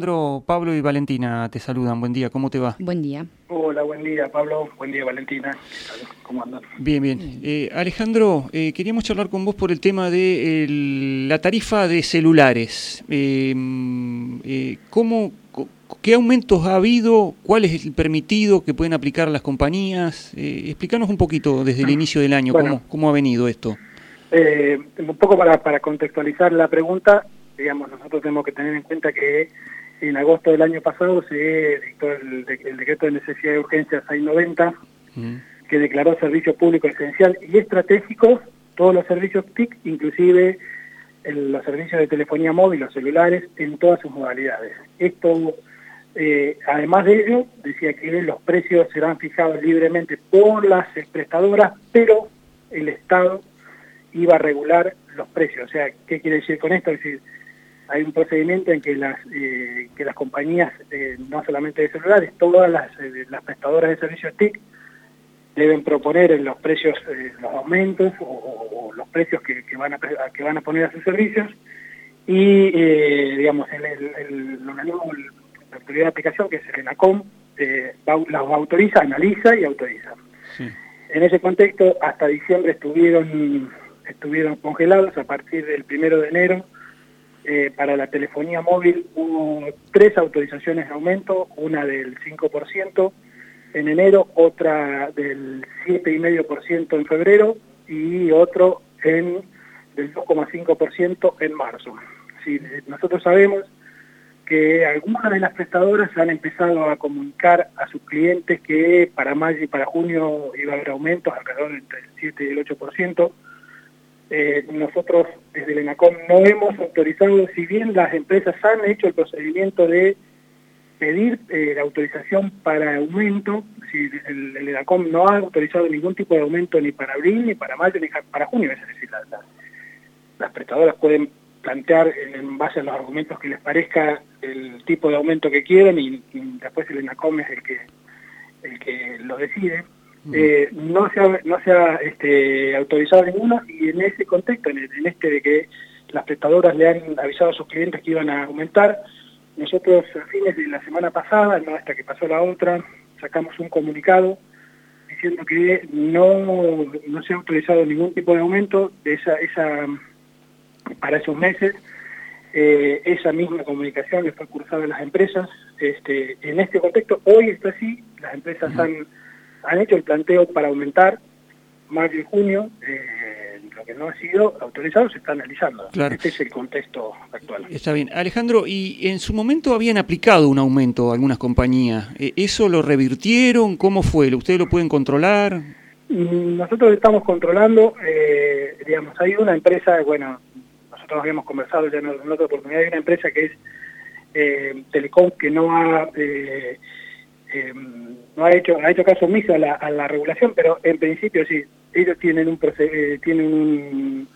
Alejandro, Pablo y Valentina te saludan. Buen día, ¿cómo te va? Buen día. Hola, buen día Pablo, buen día Valentina. ¿Cómo andan? Bien, bien. Eh, Alejandro, eh, queríamos charlar con vos por el tema de el- la tarifa de celulares. Eh, eh, ¿cómo, ¿Qué aumentos ha habido? ¿Cuál es el permitido que pueden aplicar las compañías? Eh, explícanos un poquito desde el inicio del año Bueno. cómo, cómo ha venido esto. Eh, un poco para, para contextualizar la pregunta, digamos, nosotros tenemos que tener en cuenta que en agosto del año pasado se dictó el, el decreto de necesidad de urgencia 690, Mm. que declaró servicio público esencial y estratégico todos los servicios TIC, inclusive el- los servicios de telefonía móvil, los celulares, en todas sus modalidades. Esto, eh, además de ello, decía que los precios serán fijados libremente por las prestadoras, pero el Estado iba a regular los precios. O sea, ¿qué quiere decir con esto? Es decir, hay un procedimiento en que las eh, que las compañías, eh, no solamente de celulares, todas las, eh, las prestadoras de servicios TIC deben proponer en los precios, eh, los aumentos o, o- o los precios que, que van a, que van a poner a sus servicios y, eh, digamos, el, el, el la autoridad de aplicación, que es el ENACOM, eh, los autoriza, analiza y autoriza. Sí. En ese contexto, hasta diciembre estuvieron, estuvieron congelados. A partir del primero de enero, eh, para la telefonía móvil hubo tres autorizaciones de aumento, una del 5% en enero, otra del 7,5% en febrero y otro en del 2,5% en marzo. Nosotros sabemos que algunas de las prestadoras han empezado a comunicar a sus clientes que para mayo y para junio iba a haber aumentos alrededor entre el 7 y el 8%. Eh, nosotros desde el ENACOM no hemos autorizado, si bien las empresas han hecho el procedimiento de pedir eh, la autorización para aumento, si el, el ENACOM no ha autorizado ningún tipo de aumento ni para abril, ni para mayo, ni para junio, es decir, la- la- las prestadoras pueden plantear en, en base a los argumentos que les parezca el tipo de aumento que quieran y, y después el ENACOM es el que el que lo decide. Eh, no se ha, no se ha este, autorizado ninguno y en ese contexto, en, el- en este de que las prestadoras le han avisado a sus clientes que iban a aumentar, nosotros a fines de la semana pasada, no hasta que pasó la otra, sacamos un comunicado diciendo que no, no se ha autorizado ningún tipo de aumento de esa, esa para esos meses. Eh, esa misma comunicación le fue cursada a las empresas. Este, en este contexto, hoy está así, las empresas han, han hecho el planteo para aumentar mayo y junio, eh, lo que no ha sido autorizado se está analizando. Claro. Este es el contexto actual. Está bien. Alejandro, y en su momento habían aplicado un aumento a algunas compañías. Eh, ¿Eso lo revirtieron? ¿Cómo fue? ¿Ustedes lo pueden controlar? Mm, Nosotros estamos controlando, eh, digamos, hay una empresa, bueno, nosotros habíamos conversado ya en, en otra oportunidad, hay una empresa que es eh, Telecom que no ha eh, eh, no ha hecho ha hecho caso omiso a la, a la regulación, pero en principio sí, ellos tienen un eh, tienen un-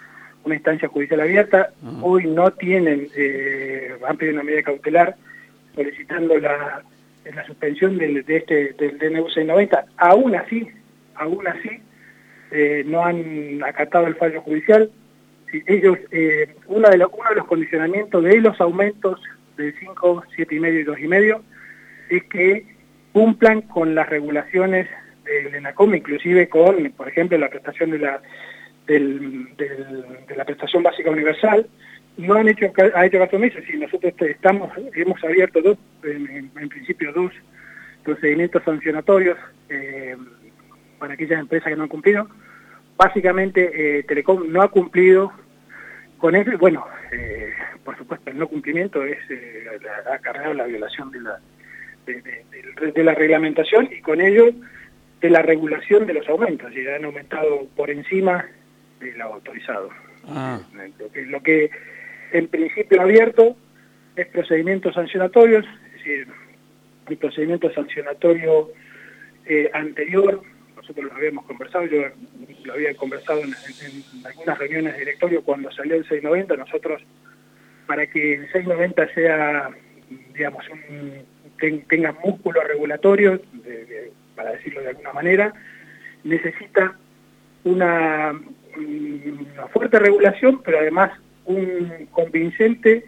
una instancia judicial abierta, Ah. hoy no tienen, eh, han pedido una medida cautelar solicitando la, la suspensión del, de este, del DNU 690, aún así, aún así, eh, no han acatado el fallo judicial. Ellos, eh, uno, de los, uno de los condicionamientos de los aumentos del 5, 7 y medio y 2 y medio es que cumplan con las regulaciones del ENACOM, inclusive con, por ejemplo, la prestación de la del, del- de la prestación básica universal, no han hecho ha hecho caso omiso, si nosotros te- estamos hemos abierto dos, en, principio dos procedimientos sancionatorios eh, para aquellas empresas que no han cumplido. Básicamente eh, Telecom no ha cumplido con eso bueno, eh, por supuesto el no cumplimiento es eh, ha acarreado la violación de la de, de- de- de la reglamentación y con ello de la regulación de los aumentos, y han aumentado por encima de lo autorizado. Ah, Lo que, lo que en principio abierto es procedimientos sancionatorios, es decir, el procedimiento sancionatorio eh, anterior, nosotros lo habíamos conversado, yo lo había conversado en, en- en algunas reuniones de directorio cuando salió el 690, nosotros para que el 690 sea, digamos, un, ten- tenga músculo regulatorio, de- de- para decirlo de alguna manera, necesita una, una fuerte regulación, pero además un convincente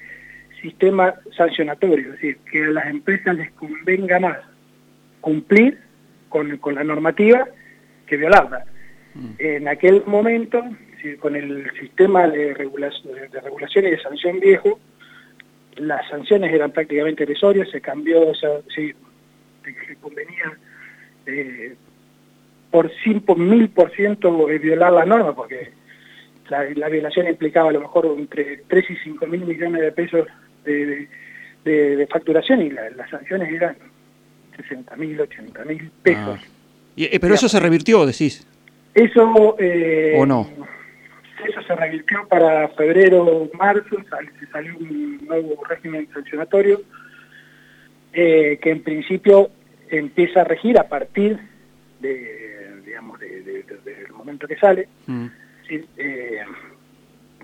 sistema sancionatorio, es decir, que a las empresas les convenga más cumplir con, con la normativa que violarla. Mm. En aquel momento, con el sistema de regulación, de regulación y de sanción viejo, las sanciones eran prácticamente irrisorias, se cambió, o sea, sí, se convenía eh, por mil por ciento violar la norma, porque la, violación implicaba a lo mejor entre 3 y 5 mil millones de pesos de, de, facturación y las sanciones eran 60 mil, 80 mil pesos. Ah. Y, eh, pero eso se revirtió, decís. Eso... Eh, ¿O no? Eso se revirtió para febrero, marzo, se salió un nuevo régimen sancionatorio eh, que en principio empieza a regir a partir de, digamos, del momento que sale. Mm. Eh,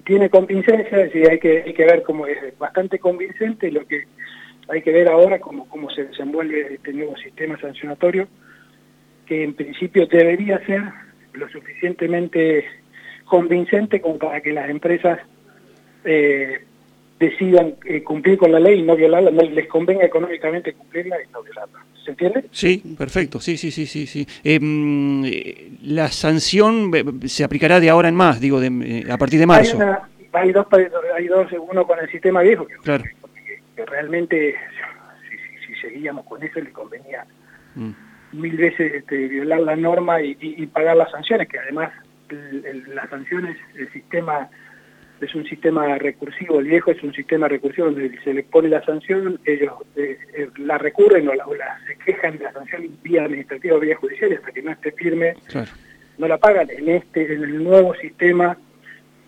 tiene convincencia, es decir, hay que, hay que ver cómo es bastante convincente lo que hay que ver ahora cómo, cómo se desenvuelve este nuevo sistema sancionatorio, que en principio debería ser lo suficientemente convincente como para que las empresas eh, decidan eh, cumplir con la ley y no violarla, no les convenga económicamente cumplirla y no violarla. ¿Se entiende? Sí, perfecto, sí, sí, sí, sí. sí. Em, la sanción eh, se aplicará de ahora en más, digo, de, a partir de marzo. Hay, dos, hay dos, uno con el sistema viejo, que, claro. que, realmente si, seguíamos con eso le convenía mm. mil veces este, violar la norma y, y pagar las sanciones, que además las sanciones, el sistema es un sistema recursivo, el viejo es un sistema recursivo donde se le pone la sanción, ellos eh, eh, la recurren o la, se quejan de la sanción vía administrativa o vía judicial hasta que no esté firme, no la pagan. En este, en el nuevo sistema,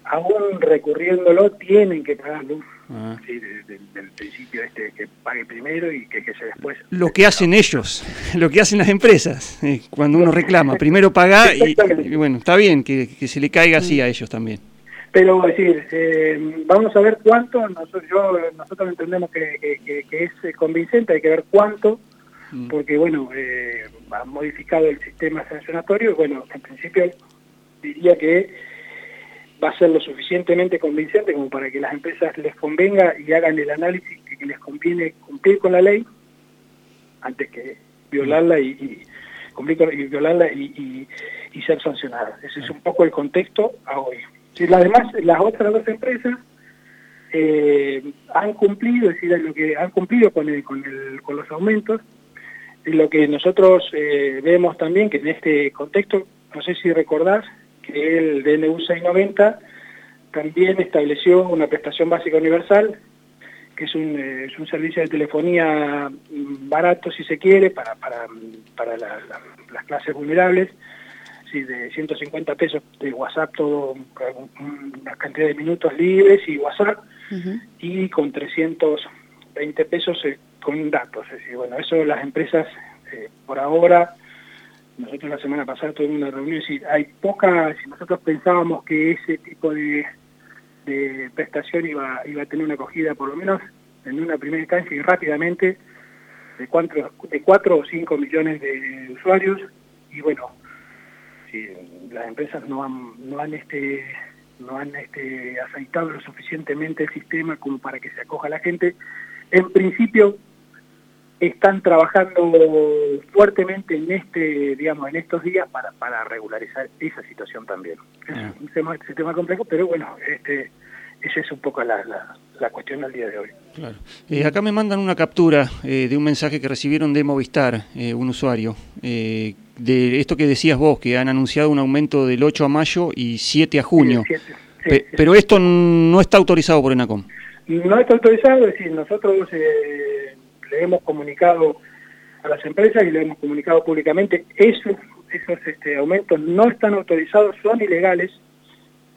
aún recurriéndolo, tienen que pagarlo. Ah. desde, el principio este que pague primero y que, que se después. Lo que hacen ellos, lo que hacen las empresas, eh, cuando uno reclama, primero paga y, bueno, está bien que, se le caiga así a ellos también. Pero es decir, eh, vamos a ver cuánto, nosotros, yo, nosotros entendemos que, es eh, convincente, hay que ver cuánto, mm. porque bueno, eh, ha modificado el sistema sancionatorio, bueno, en principio diría que va a ser lo suficientemente convincente como para que las empresas les convenga y hagan el análisis que, les conviene cumplir con la ley antes que violarla y, cumplir con, violarla y, ser sancionadas. Ese es un poco el contexto a hoy. Si las demás, las otras dos empresas eh, han cumplido, es decir, lo que han cumplido con, el, con, el, con los aumentos, y lo que nosotros eh, vemos también que en este contexto, no sé si recordás, que el DNU 690 también estableció una prestación básica universal, que es un, eh, es un servicio de telefonía barato, si se quiere, para, para, para las clases vulnerables, de 150 pesos de WhatsApp, todo una cantidad de minutos libres y WhatsApp, y con 320 pesos eh, con datos. Es decir, bueno, eso las empresas, eh, por ahora, nosotros la semana pasada tuvimos una reunión, y hay poca, si nosotros pensábamos que ese tipo de, de prestación iba, iba a tener una acogida por lo menos en una primera instancia y rápidamente de cuatro, de 4 o 5 millones de usuarios. Y bueno, si las empresas no han, no han este no han este aceitado lo suficientemente el sistema como para que se acoja la gente, en principio están trabajando fuertemente en este, digamos, en estos días para, para regularizar esa situación también. Es un tema, un tema complejo, pero bueno, este esa es un poco la, la, cuestión al día de hoy. Claro. Eh, acá me mandan una captura eh, de un mensaje que recibieron de Movistar, eh, un usuario, de esto que decías vos, que han anunciado un aumento del 8 a mayo y 7 a junio. Pero esto no está autorizado por ENACOM. No está autorizado, es decir, nosotros le hemos comunicado a las empresas y le hemos comunicado públicamente, esos, esos este, aumentos no están autorizados, son ilegales,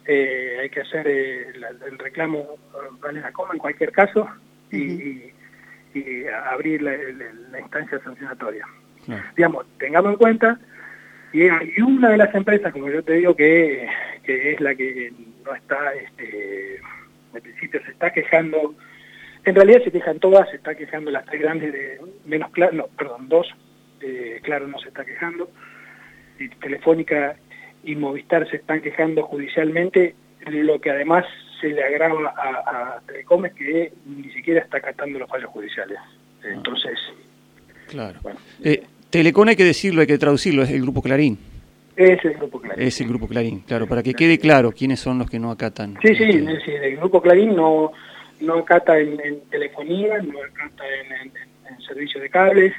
eh, hay que hacer eh, el reclamo vale la coma en cualquier caso y, abrir la, instancia sancionatoria. Digamos, tengamos en cuenta y hay una de las empresas, como yo te digo, que, es la que no está, este, en principio se está quejando, en realidad se quejan todas, se está quejando las tres grandes de menos claro, no, perdón, dos, eh, claro no se está quejando, y Telefónica y Movistar se están quejando judicialmente, lo que además se le agrava a, a Telecomes que ni siquiera está acatando los fallos judiciales. Ah. Entonces... Claro. Bueno, eh, Telecom hay que decirlo, hay que traducirlo, es el Grupo Clarín. Es el Grupo Clarín. Es el Grupo Clarín, claro, para que quede claro quiénes son los que no acatan. Sí, sí, este es decir, el Grupo Clarín no, no acata en, telefonía, no acata en, en, servicio de cables,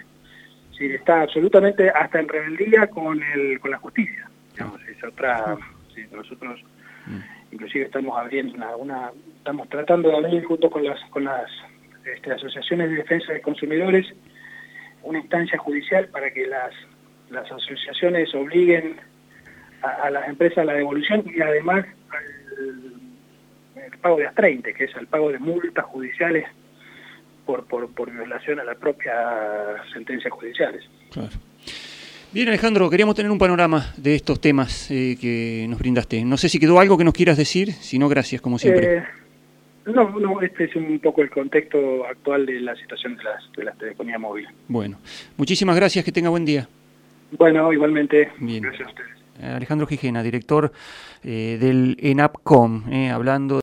sí, está absolutamente hasta en rebeldía con, el, con la justicia. Digamos, es otra... Sí, nosotros mm. inclusive estamos abriendo una, estamos tratando de abrir junto con las con las este, asociaciones de defensa de consumidores una instancia judicial para que las las asociaciones obliguen a, las empresas a la devolución y además al el pago de A30, que es el pago de multas judiciales por, por, por violación a las propias sentencias judiciales. Claro. Bien, Alejandro, queríamos tener un panorama de estos temas eh, que nos brindaste. No sé si quedó algo que nos quieras decir, si no, gracias, como siempre. Eh, no, no, este es un poco el contexto actual de la situación de las, de las telefonía móvil. Bueno, muchísimas gracias, que tenga buen día. Bueno, igualmente. Gracias a ustedes. Alejandro Gijena, director eh, del ENAPCOM, hablando